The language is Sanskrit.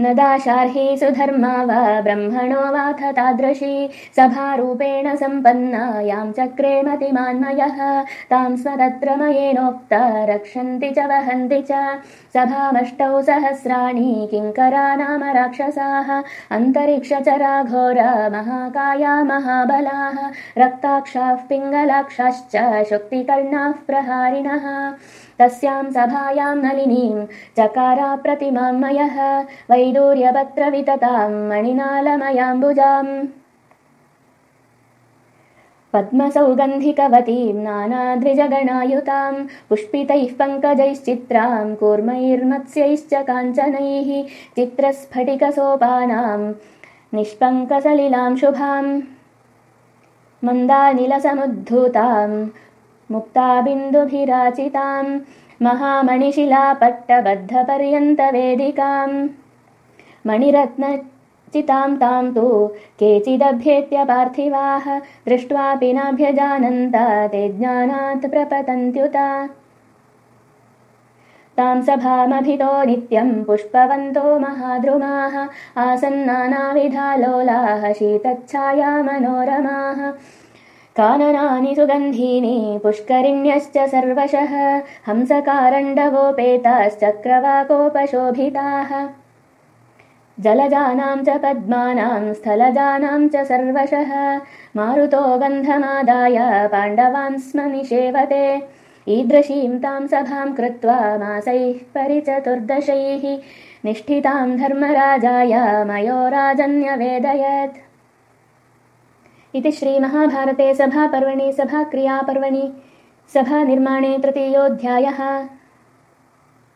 न दाशार्ही सुधर्मा वा ब्रह्मणो वाथ तादृशी सभारूपेण सम्पन्ना यां चक्रे मतिमान्मयः। तां स्वतत्र मयेनोक्ता रक्षन्ति च वहन्ति च। सभामष्टौ सहस्राणि किङ्करा नाम राक्षसाः। अन्तरिक्षचराघोरा महाकाया महाबलाः। रक्ताक्षाः पिङ्गलाक्षाश्च शुक्तिकर्णाः प्रहारिणः। तस्यां सभायां नलिनीं चकारा प्रतिमामयः पद्मसौगन्धिकवतीं नानाद्रिजगणायुतां पुष्पितैः पङ्कजैश्चित्रां कूर्मैर्मत्स्यैश्च काञ्चनैः चित्रस्फटिकसोपानां निष्पङ्कसलिलां शुभां मन्दानिलसमुद्धूताम् मुक्ताबिन्दुभिराचितां महामणिशिलापट्टबद्धपर्यन्तवेदिकाम् मणिरत्नचितां तां तु केचिदभ्येत्य पार्थिवाः दृष्ट्वापि नाभ्यजानन्त ते ज्ञानात् प्रपतन्त्युत। तां सभामभितो नित्यं पुष्पवन्तो महाद्रुमाः आसन्नानाविधालोलाः शीतच्छाया मनोरमाः। काननानि सुगन्धीनि पुष्करिण्यश्च सर्वशः हंसकारण्डवोपेताश्चक्रवाकोपशोभिताः जलजानां च पद्मानां स्थलजानां च सर्वशः। मारुतो गन्धमादाय पाण्डवान् स्म निषेवते ईदृशीं तां सभां कृत्वा मासैः परिचतुर्दशैः निष्ठितां धर्मराजाय मयो राजन्यवेदयत् इति श्रीमहाभारते सभापर्वणि सभाक्रियापर्वणि सभानिर्माणे तृतीयोऽध्यायः